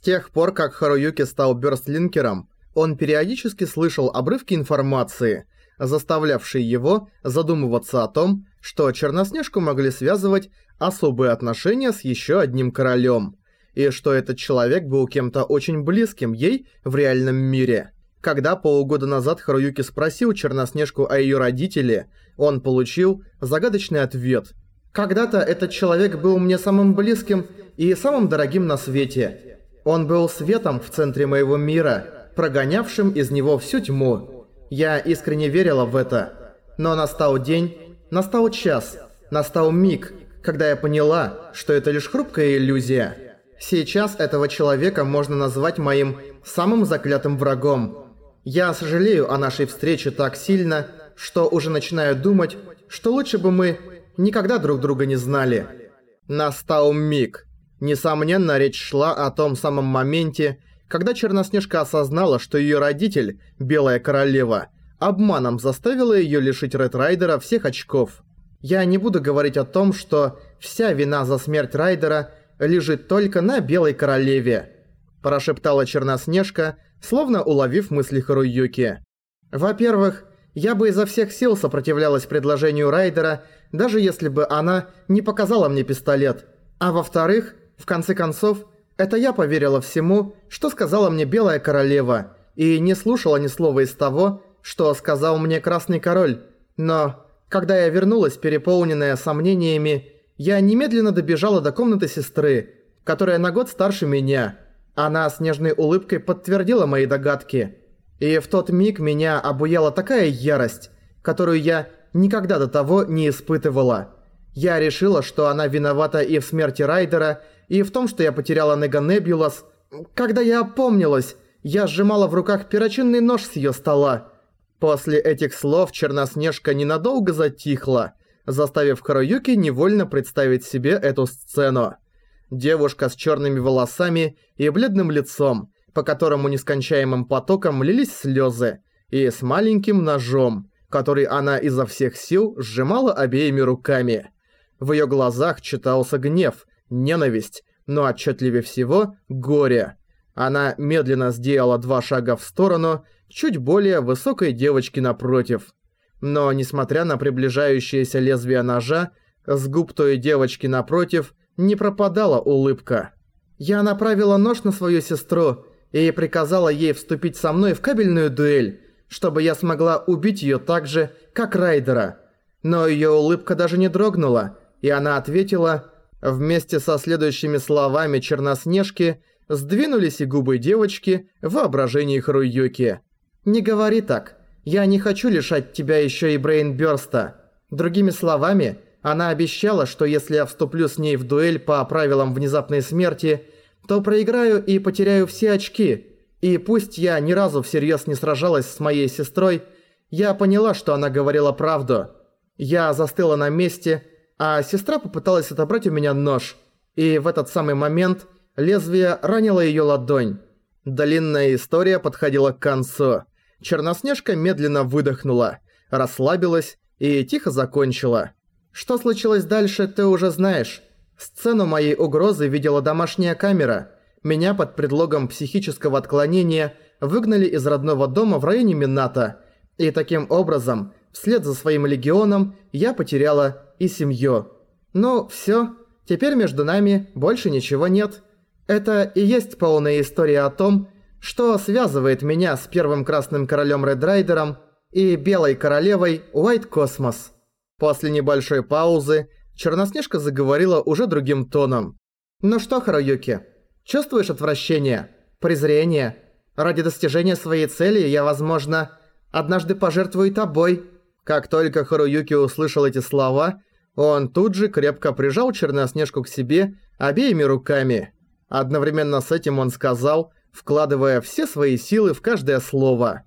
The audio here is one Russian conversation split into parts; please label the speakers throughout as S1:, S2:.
S1: С тех пор, как Харуюки стал бёрстлинкером, он периодически слышал обрывки информации, заставлявшие его задумываться о том, что Черноснежку могли связывать особые отношения с еще одним королем, и что этот человек был кем-то очень близким ей в реальном мире. Когда полгода назад Харуюки спросил Черноснежку о ее родителе, он получил загадочный ответ. «Когда-то этот человек был мне самым близким и самым дорогим на свете. Он был светом в центре моего мира, прогонявшим из него всю тьму. Я искренне верила в это. Но настал день, настал час, настал миг, когда я поняла, что это лишь хрупкая иллюзия. Сейчас этого человека можно назвать моим самым заклятым врагом. Я сожалею о нашей встрече так сильно, что уже начинаю думать, что лучше бы мы никогда друг друга не знали. Настал миг. Несомненно, речь шла о том самом моменте, когда Черноснежка осознала, что её родитель, Белая Королева, обманом заставила её лишить Ред Райдера всех очков. Я не буду говорить о том, что вся вина за смерть Райдера лежит только на Белой Королеве, прошептала Черноснежка, словно уловив мысли Харуюки. Во-первых, я бы изо всех сил сопротивлялась предложению Райдера, даже если бы она не показала мне пистолет. А во-вторых, в конце концов, это я поверила всему, что сказала мне Белая Королева, и не слушала ни слова из того, что сказал мне Красный Король. Но, когда я вернулась, переполненная сомнениями, я немедленно добежала до комнаты сестры, которая на год старше меня. Она с нежной улыбкой подтвердила мои догадки. И в тот миг меня обуяла такая ярость, которую я никогда до того не испытывала. Я решила, что она виновата и в смерти Райдера, и в том, что я потеряла Нега Небулас. Когда я опомнилась, я сжимала в руках перочинный нож с её стола. После этих слов Черноснежка ненадолго затихла, заставив Харуюки невольно представить себе эту сцену. Девушка с чёрными волосами и бледным лицом, по которому нескончаемым потоком лились слёзы, и с маленьким ножом, который она изо всех сил сжимала обеими руками. В её глазах читался гнев, ненависть, но отчетливее всего – горе. Она медленно сделала два шага в сторону чуть более высокой девочки напротив. Но, несмотря на приближающееся лезвие ножа, с губ той девочки напротив не пропадала улыбка. Я направила нож на свою сестру и приказала ей вступить со мной в кабельную дуэль, чтобы я смогла убить её так же, как Райдера. Но её улыбка даже не дрогнула, и она ответила Вместе со следующими словами Черноснежки сдвинулись и губы девочки в воображении Харуюки. «Не говори так. Я не хочу лишать тебя еще и Брейнбёрста». Другими словами, она обещала, что если я вступлю с ней в дуэль по правилам внезапной смерти, то проиграю и потеряю все очки. И пусть я ни разу всерьез не сражалась с моей сестрой, я поняла, что она говорила правду. Я застыла на месте а сестра попыталась отобрать у меня нож, и в этот самый момент лезвие ранило ее ладонь. Длинная история подходила к концу. Черноснежка медленно выдохнула, расслабилась и тихо закончила. Что случилось дальше, ты уже знаешь. Сцену моей угрозы видела домашняя камера. Меня под предлогом психического отклонения выгнали из родного дома в районе Мината. И таким образом, вслед за своим легионом, я потеряла и семью. Ну, всё, теперь между нами больше ничего нет. Это и есть полная история о том, что связывает меня с первым Красным Королем Редрайдером и Белой Королевой Уайт Космос. После небольшой паузы Черноснежка заговорила уже другим тоном. «Ну что, Харуюки, чувствуешь отвращение, презрение? Ради достижения своей цели я, возможно, однажды пожертвую тобой». Как только Харуюки услышал эти слова, он тут же крепко прижал Черноснежку к себе обеими руками. Одновременно с этим он сказал, вкладывая все свои силы в каждое слово.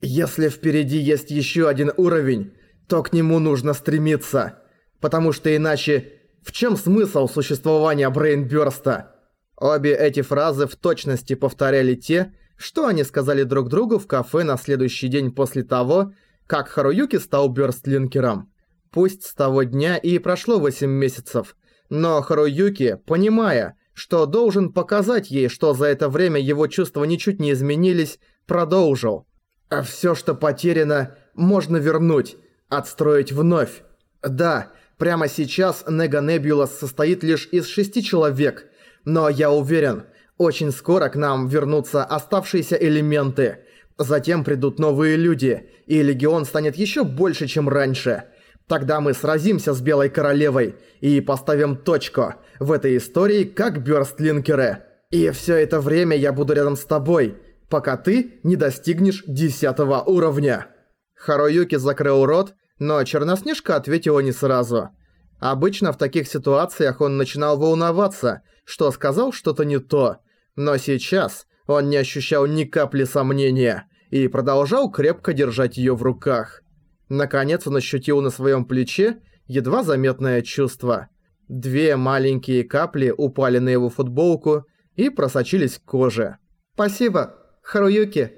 S1: «Если впереди есть еще один уровень, то к нему нужно стремиться. Потому что иначе в чем смысл существования Брейнбёрста?» Обе эти фразы в точности повторяли те, что они сказали друг другу в кафе на следующий день после того, как Харуюки стал Бёрстлинкером. Пусть с того дня и прошло 8 месяцев, но Харуюки, понимая, что должен показать ей, что за это время его чувства ничуть не изменились, продолжил. «А всё, что потеряно, можно вернуть, отстроить вновь. Да, прямо сейчас Нега Небулас состоит лишь из шести человек, но я уверен, очень скоро к нам вернутся оставшиеся элементы. Затем придут новые люди, и Легион станет ещё больше, чем раньше». Тогда мы сразимся с Белой Королевой и поставим точку в этой истории как бёрстлинкеры. И все это время я буду рядом с тобой, пока ты не достигнешь десятого уровня». Харуюки закрыл рот, но Черноснежка ответила не сразу. Обычно в таких ситуациях он начинал волноваться, что сказал что-то не то, но сейчас он не ощущал ни капли сомнения и продолжал крепко держать её в руках. Наконец он ощутил на своем плече едва заметное чувство. Две маленькие капли упали на его футболку и просочились к коже. «Спасибо, Харуюки.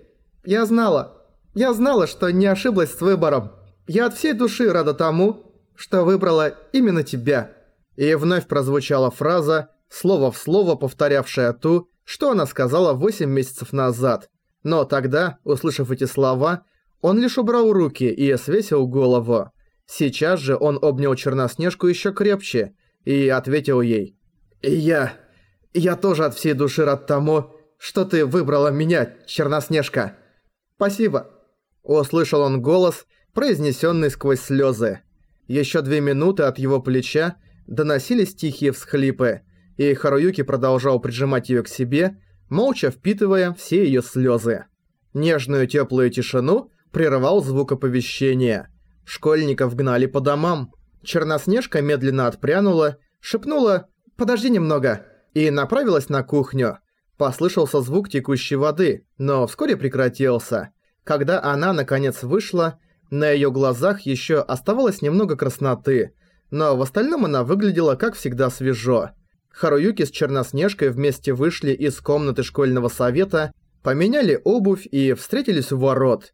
S1: Я знала. Я знала, что не ошиблась с выбором. Я от всей души рада тому, что выбрала именно тебя». И вновь прозвучала фраза, слово в слово повторявшая ту, что она сказала 8 месяцев назад. Но тогда, услышав эти слова, он лишь убрал руки и свесил голову. Сейчас же он обнял Черноснежку еще крепче и ответил ей. «Я... я тоже от всей души рад тому, что ты выбрала меня, Черноснежка. Спасибо». Услышал он голос, произнесенный сквозь слезы. Еще две минуты от его плеча доносились тихие всхлипы, и Харуюки продолжал прижимать ее к себе, молча впитывая все ее слезы. Нежную теплую тишину прервал звук оповещения. Школьников гнали по домам. Черноснежка медленно отпрянула, шепнула «Подожди немного» и направилась на кухню. Послышался звук текущей воды, но вскоре прекратился. Когда она наконец вышла, на её глазах ещё оставалось немного красноты, но в остальном она выглядела как всегда свежо. Харуюки с Черноснежкой вместе вышли из комнаты школьного совета, поменяли обувь и встретились у ворот –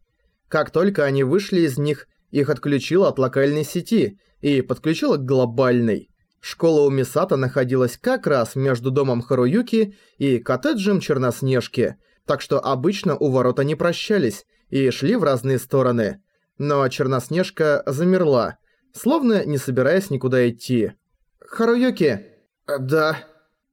S1: как только они вышли из них, их отключило от локальной сети и подключило к глобальной. Школа у Мисата находилась как раз между домом Харуюки и коттеджем Черноснежки, так что обычно у ворот они прощались и шли в разные стороны. Но Черноснежка замерла, словно не собираясь никуда идти. «Харуюки!» «Да».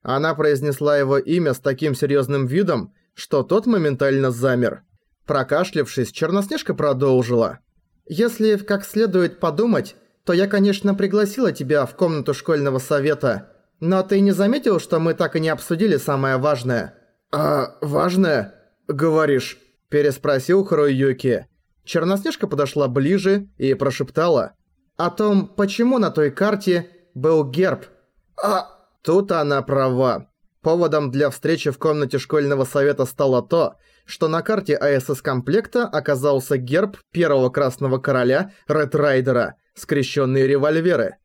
S1: Она произнесла его имя с таким серьезным видом, что тот моментально замер. Прокашлявшись, Черноснежка продолжила. «Если как следует подумать, то я, конечно, пригласила тебя в комнату школьного совета, но ты не заметил, что мы так и не обсудили самое важное?» «А, важное? Говоришь?» – переспросил Харуюки. Черноснежка подошла ближе и прошептала. «О том, почему на той карте был герб». «А...» Тут она права. Поводом для встречи в комнате школьного совета стало то, что на карте АСС-комплекта оказался герб первого Красного Короля Ред Райдера, скрещенные револьверы.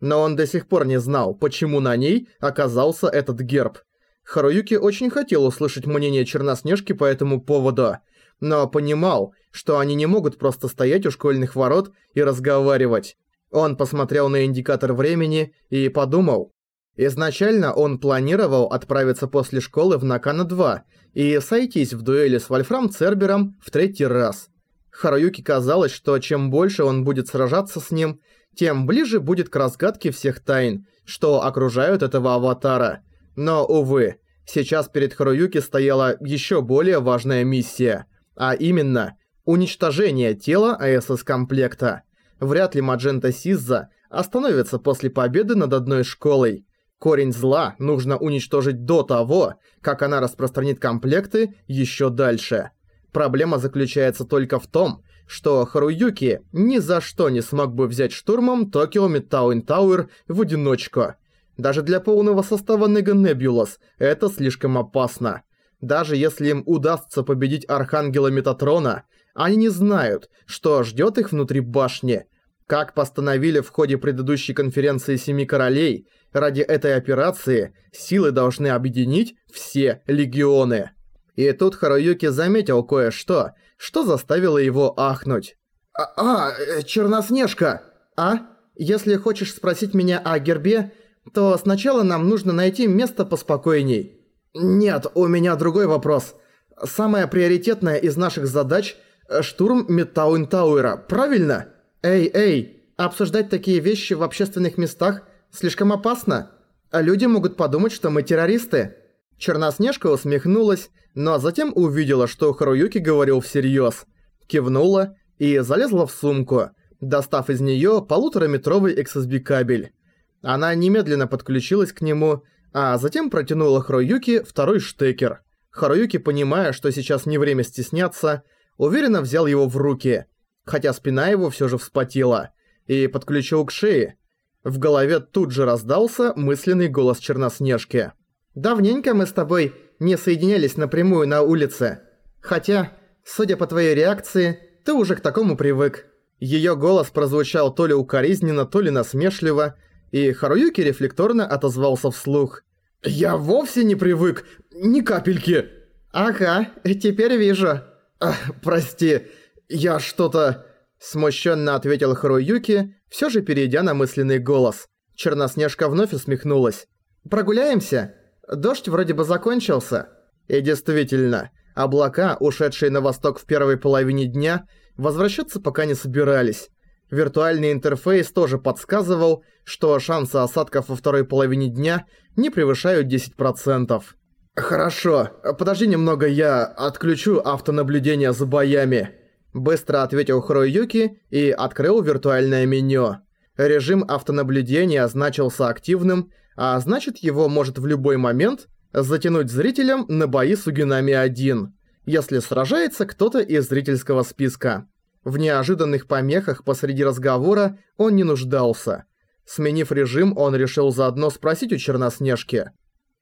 S1: Но он до сих пор не знал, почему на ней оказался этот герб. Харуюки очень хотел услышать мнение Черноснежки по этому поводу, но понимал, что они не могут просто стоять у школьных ворот и разговаривать. Он посмотрел на индикатор времени и подумал. Изначально он планировал отправиться после школы в Накана-2 и сойтись в дуэли с Вольфрам Цербером в третий раз. Харуюке казалось, что чем больше он будет сражаться с ним, тем ближе будет к разгадке всех тайн, что окружают этого аватара. Но, увы, сейчас перед Харуюки стояла еще более важная миссия, а именно уничтожение тела АСС-комплекта. Вряд ли Маджента Сизза остановится после победы над одной школой. Корень зла нужно уничтожить до того, как она распространит комплекты еще дальше. Проблема заключается только в том, что Харуюки ни за что не смог бы взять штурмом Токио Метауин Тауэр в одиночку. Даже для полного состава Нега Небулас это слишком опасно. Даже если им удастся победить Архангела Метатрона, они не знают, что ждет их внутри башни. Как постановили в ходе предыдущей конференции Семи Королей, Ради этой операции силы должны объединить все легионы. И тут Харуюки заметил кое-что, что заставило его ахнуть. «А, а Черноснежка! А? Если хочешь спросить меня о гербе, то сначала нам нужно найти место поспокойней. Нет, у меня другой вопрос. Самая приоритетная из наших задач – штурм Мидтаун Тауэра, правильно? Эй, эй, обсуждать такие вещи в общественных местах слишком опасно. А люди могут подумать, что мы террористы. Черноснежка усмехнулась, но затем увидела, что Харуюки говорил всерьез. Кивнула и залезла в сумку, достав из нее полутораметровый XSB кабель. Она немедленно подключилась к нему, а затем протянула Харуюки второй штекер. Харуюки, понимая, что сейчас не время стесняться, уверенно взял его в руки, хотя спина его все же вспотела, и подключил к шее. В голове тут же раздался мысленный голос Черноснежки. «Давненько мы с тобой не соединялись напрямую на улице. Хотя, судя по твоей реакции, ты уже к такому привык». Её голос прозвучал то ли укоризненно, то ли насмешливо, и Харуюки рефлекторно отозвался вслух. «Я вовсе не привык, ни капельки!» «Ага, теперь вижу». Ах, «Прости, я что-то...» Смущенно ответил Харуюки, все же перейдя на мысленный голос. Черноснежка вновь усмехнулась. «Прогуляемся? Дождь вроде бы закончился». И действительно, облака, ушедшие на восток в первой половине дня, возвращаться пока не собирались. Виртуальный интерфейс тоже подсказывал, что шансы осадков во второй половине дня не превышают 10%. «Хорошо, подожди немного, я отключу автонаблюдение за боями», быстро ответил Хроюки и открыл виртуальное меню. Режим автонаблюдения значился активным, а значит его может в любой момент затянуть зрителям на бои с Угинами-1, если сражается кто-то из зрительского списка. В неожиданных помехах посреди разговора он не нуждался. Сменив режим, он решил заодно спросить у Черноснежки.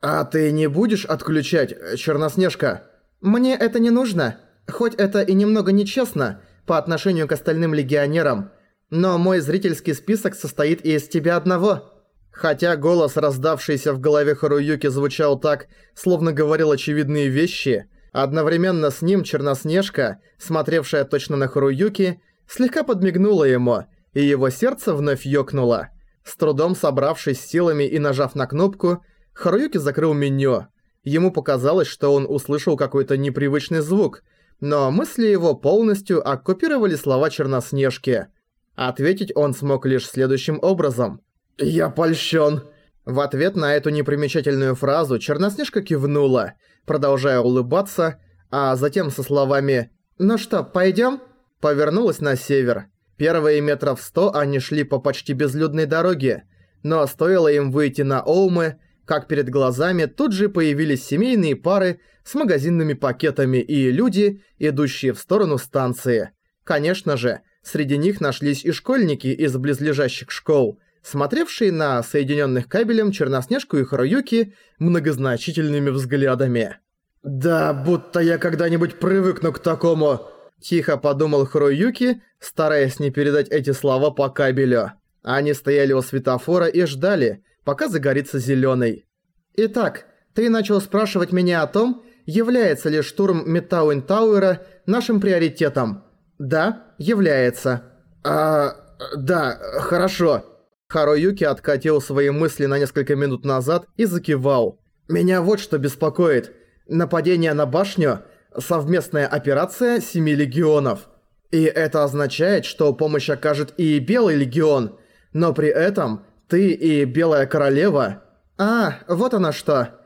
S1: «А ты не будешь отключать, Черноснежка?» «Мне это не нужно. Хоть это и немного нечестно по отношению к остальным легионерам, но мой зрительский список состоит из тебя одного». Хотя голос, раздавшийся в голове Харуюки, звучал так, словно говорил очевидные вещи – Одновременно с ним Черноснежка, смотревшая точно на Харуюки, слегка подмигнула ему, и его сердце вновь ёкнуло. С трудом собравшись силами и нажав на кнопку, Харуюки закрыл меню. Ему показалось, что он услышал какой-то непривычный звук, но мысли его полностью оккупировали слова Черноснежки. Ответить он смог лишь следующим образом. «Я польщен!» В ответ на эту непримечательную фразу Черноснежка кивнула – продолжая улыбаться, а затем со словами «Ну что, пойдём?» повернулась на север. Первые метров сто они шли по почти безлюдной дороге, но стоило им выйти на Оумы, как перед глазами тут же появились семейные пары с магазинными пакетами и люди, идущие в сторону станции. Конечно же, среди них нашлись и школьники из близлежащих школ, смотревшие на соединенных кабелем Черноснежку и Харуюки многозначительными взглядами. «Да, будто я когда-нибудь привыкну к такому», – тихо подумал Харуюки, стараясь не передать эти слова по кабелю. Они стояли у светофора и ждали, пока загорится зеленый. «Итак, ты начал спрашивать меня о том, является ли штурм Метауэн Тауэра нашим приоритетом. Да, является. А, да, хорошо. Харуюки откатил свои мысли на несколько минут назад и закивал. «Меня вот что беспокоит. Нападение на башню – совместная операция Семи Легионов. И это означает, что помощь окажет и Белый Легион, но при этом ты и Белая Королева… А, вот она что.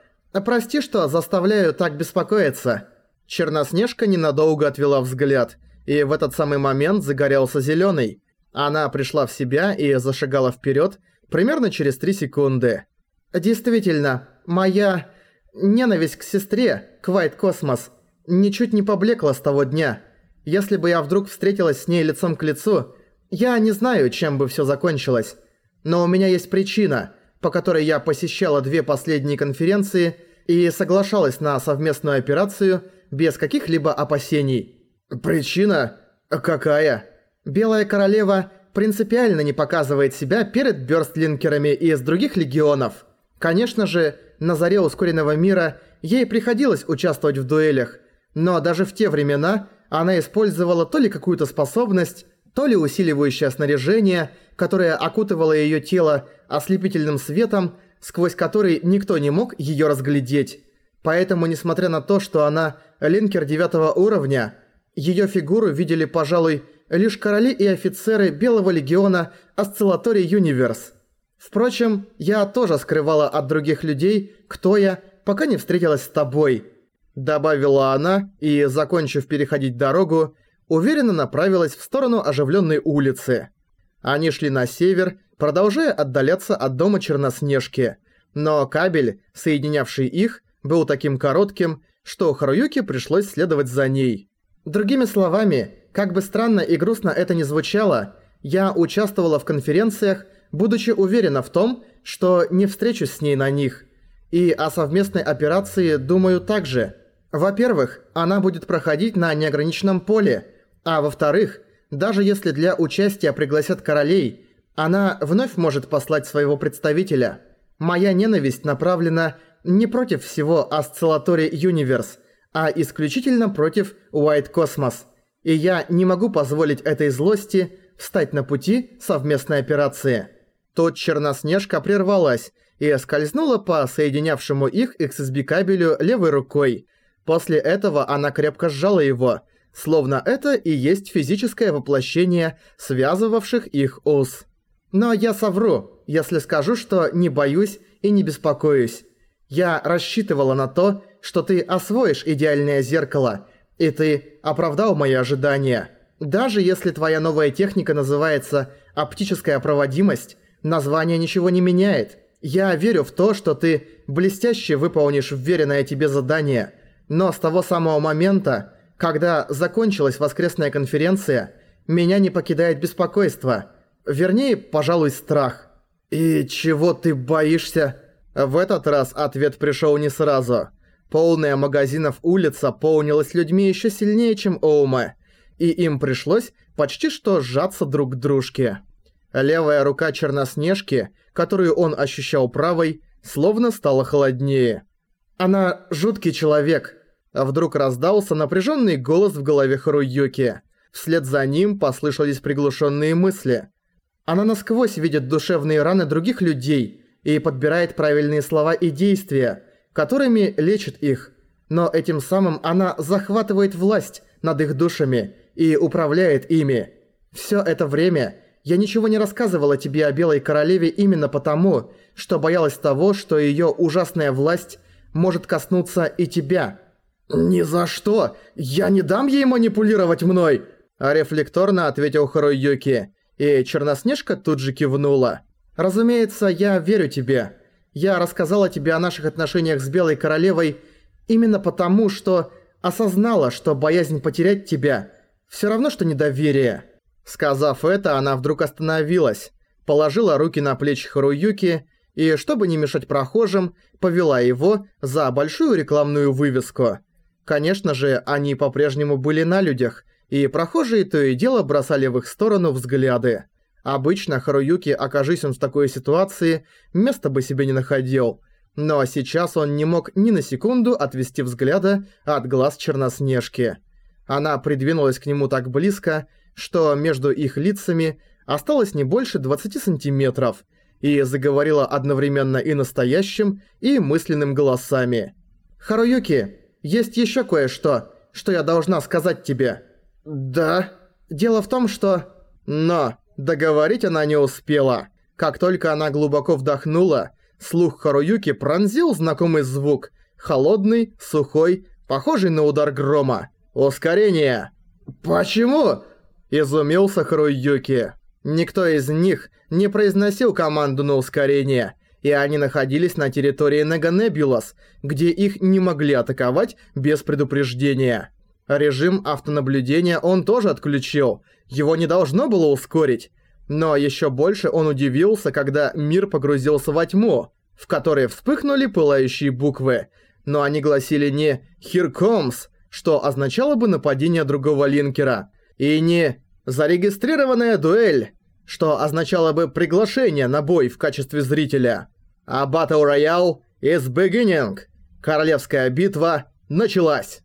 S1: Прости, что заставляю так беспокоиться». Черноснежка ненадолго отвела взгляд, и в этот самый момент загорелся зеленый. Она пришла в себя и зашагала вперед примерно через 3 секунды. «Действительно, моя ненависть к сестре, Квайт Космос, ничуть не поблекла с того дня. Если бы я вдруг встретилась с ней лицом к лицу, я не знаю, чем бы все закончилось. Но у меня есть причина, по которой я посещала две последние конференции и соглашалась на совместную операцию без каких-либо опасений. Причина? Какая? Белая Королева принципиально не показывает себя перед бёрстлинкерами из других легионов. Конечно же, на заре ускоренного мира ей приходилось участвовать в дуэлях, но даже в те времена она использовала то ли какую-то способность, то ли усиливающее снаряжение, которое окутывало её тело ослепительным светом, сквозь который никто не мог её разглядеть. Поэтому, несмотря на то, что она линкер девятого уровня, её фигуру видели, пожалуй, лишь короли и офицеры Белого Легиона Осциллаторий Юниверс. Впрочем, я тоже скрывала от других людей, кто я, пока не встретилась с тобой. Добавила она и, закончив переходить дорогу, уверенно направилась в сторону оживленной улицы. Они шли на север, продолжая отдаляться от дома Черноснежки, но кабель, соединявший их, был таким коротким, что Харуюке пришлось следовать за ней. Другими словами, как бы странно и грустно это ни звучало, я участвовала в конференциях, будучи уверена в том, что не встречусь с ней на них. И о совместной операции думаю также. Во-первых, она будет проходить на неограниченном поле, а во-вторых, даже если для участия пригласят королей, она вновь может послать своего представителя. Моя ненависть направлена не против всего Осциллатори Юниверс, а исключительно против White Cosmos. И я не могу позволить этой злости встать на пути совместной операции. Тут Черноснежка прервалась и скользнула по соединявшему их XSB кабелю левой рукой. После этого она крепко сжала его, словно это и есть физическое воплощение связывавших их уз. Но я совру, если скажу, что не боюсь и не беспокоюсь. Я рассчитывала на то, что ты освоишь идеальное зеркало, и ты оправдал мои ожидания. Даже если твоя новая техника называется «оптическая проводимость», название ничего не меняет. Я верю в то, что ты блестяще выполнишь вверенное тебе задание, но с того самого момента, когда закончилась воскресная конференция, меня не покидает беспокойство. Вернее, пожалуй, страх. «И чего ты боишься?» В этот раз ответ пришел не сразу. Полная магазинов улица полнилась людьми еще сильнее, чем Оума, и им пришлось почти что сжаться друг к дружке. Левая рука Черноснежки, которую он ощущал правой, словно стала холоднее. «Она жуткий человек», а вдруг раздался напряженный голос в голове Харуюки. Вслед за ним послышались приглушенные мысли. Она насквозь видит душевные раны других людей – и подбирает правильные слова и действия, которыми лечит их. Но этим самым она захватывает власть над их душами и управляет ими. Всё это время я ничего не рассказывала тебе о Белой Королеве именно потому, что боялась того, что её ужасная власть может коснуться и тебя. «Ни за что! Я не дам ей манипулировать мной!» А рефлекторно ответил Харуюки, и Черноснежка тут же кивнула. Разумеется, я верю тебе. Я рассказала тебе о наших отношениях с Белой Королевой именно потому, что осознала, что боязнь потерять тебя все равно, что недоверие. Сказав это, она вдруг остановилась, положила руки на плечи Харуюки и, чтобы не мешать прохожим, повела его за большую рекламную вывеску. Конечно же, они по-прежнему были на людях, и прохожие то и дело бросали в их сторону взгляды. Обычно Харуюки, окажись он в такой ситуации, места бы себе не находил. Но сейчас он не мог ни на секунду отвести взгляда от глаз Черноснежки. Она придвинулась к нему так близко, что между их лицами осталось не больше 20 сантиметров, и заговорила одновременно и настоящим, и мысленным голосами. «Харуюки, есть еще кое-что, что я должна сказать тебе». «Да?» «Дело в том, что...» «Но...» Договорить она не успела. Как только она глубоко вдохнула, слух Харуюки пронзил знакомый звук. Холодный, сухой, похожий на удар грома. Ускорение. «Почему?» – изумился Харуюки. Никто из них не произносил команду на ускорение, и они находились на территории Неганебулас, где их не могли атаковать без предупреждения. Режим автонаблюдения он тоже отключил, его не должно было ускорить. Но еще больше он удивился, когда мир погрузился во тьму, в которой вспыхнули пылающие буквы. Но они гласили не «Here comes», что означало бы нападение другого линкера, и не «Зарегистрированная дуэль», что означало бы приглашение на бой в качестве зрителя. А Battle Royale is beginning. Королевская битва началась.